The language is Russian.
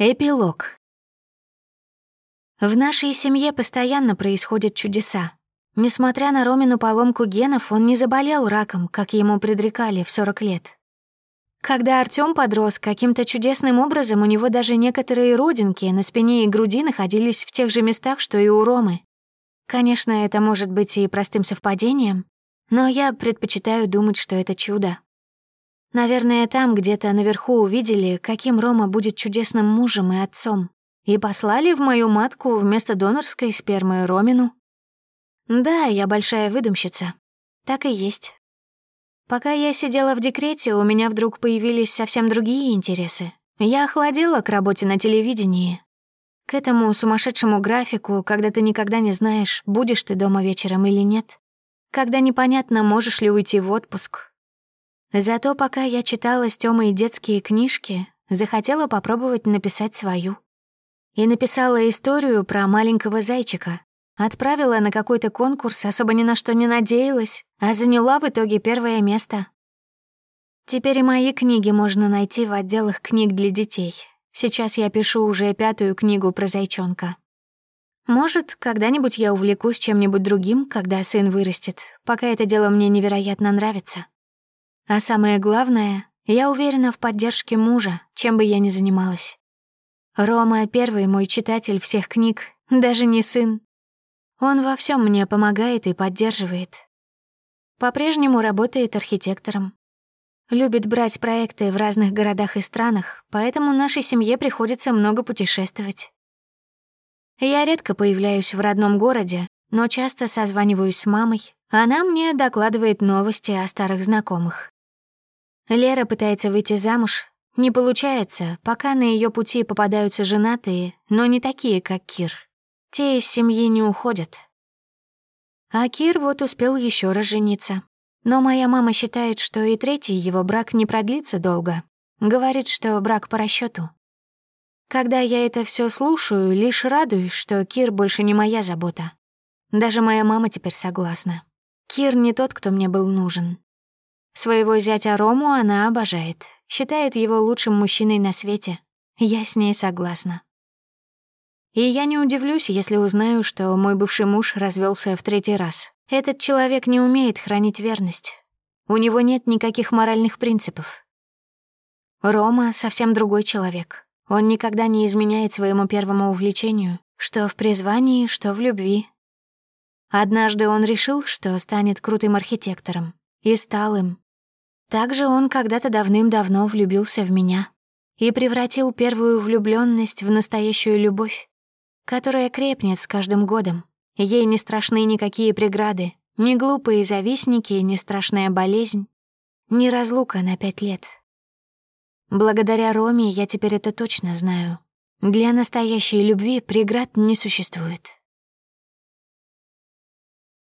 Эпилог. В нашей семье постоянно происходят чудеса. Несмотря на Ромину поломку генов, он не заболел раком, как ему предрекали в 40 лет. Когда Артём подрос, каким-то чудесным образом у него даже некоторые родинки на спине и груди находились в тех же местах, что и у Ромы. Конечно, это может быть и простым совпадением, но я предпочитаю думать, что это чудо. Наверное, там где-то наверху увидели, каким Рома будет чудесным мужем и отцом, и послали в мою матку вместо донорской спермы Ромину. Да, я большая выдумщица. Так и есть. Пока я сидела в декрете, у меня вдруг появились совсем другие интересы. Я охладела к работе на телевидении. К этому сумасшедшему графику, когда ты никогда не знаешь, будешь ты дома вечером или нет. Когда непонятно, можешь ли уйти в отпуск. Зато пока я читала с Тёмой детские книжки, захотела попробовать написать свою. И написала историю про маленького зайчика. Отправила на какой-то конкурс, особо ни на что не надеялась, а заняла в итоге первое место. Теперь и мои книги можно найти в отделах книг для детей. Сейчас я пишу уже пятую книгу про зайчонка. Может, когда-нибудь я увлекусь чем-нибудь другим, когда сын вырастет, пока это дело мне невероятно нравится. А самое главное, я уверена в поддержке мужа, чем бы я ни занималась. Рома — первый мой читатель всех книг, даже не сын. Он во всем мне помогает и поддерживает. По-прежнему работает архитектором. Любит брать проекты в разных городах и странах, поэтому нашей семье приходится много путешествовать. Я редко появляюсь в родном городе, но часто созваниваюсь с мамой. Она мне докладывает новости о старых знакомых. Лера пытается выйти замуж. Не получается, пока на ее пути попадаются женатые, но не такие, как Кир. Те из семьи не уходят. А Кир вот успел еще раз жениться. Но моя мама считает, что и третий его брак не продлится долго. Говорит, что брак по расчету. Когда я это все слушаю, лишь радуюсь, что Кир больше не моя забота. Даже моя мама теперь согласна. Кир не тот, кто мне был нужен. Своего зятя Рому она обожает, считает его лучшим мужчиной на свете. Я с ней согласна. И я не удивлюсь, если узнаю, что мой бывший муж развелся в третий раз. Этот человек не умеет хранить верность. У него нет никаких моральных принципов. Рома совсем другой человек. Он никогда не изменяет своему первому увлечению, что в призвании, что в любви. Однажды он решил, что станет крутым архитектором и стал им. Также он когда-то давным-давно влюбился в меня и превратил первую влюбленность в настоящую любовь, которая крепнет с каждым годом. Ей не страшны никакие преграды, ни глупые завистники, ни страшная болезнь, ни разлука на пять лет. Благодаря Роме я теперь это точно знаю. Для настоящей любви преград не существует.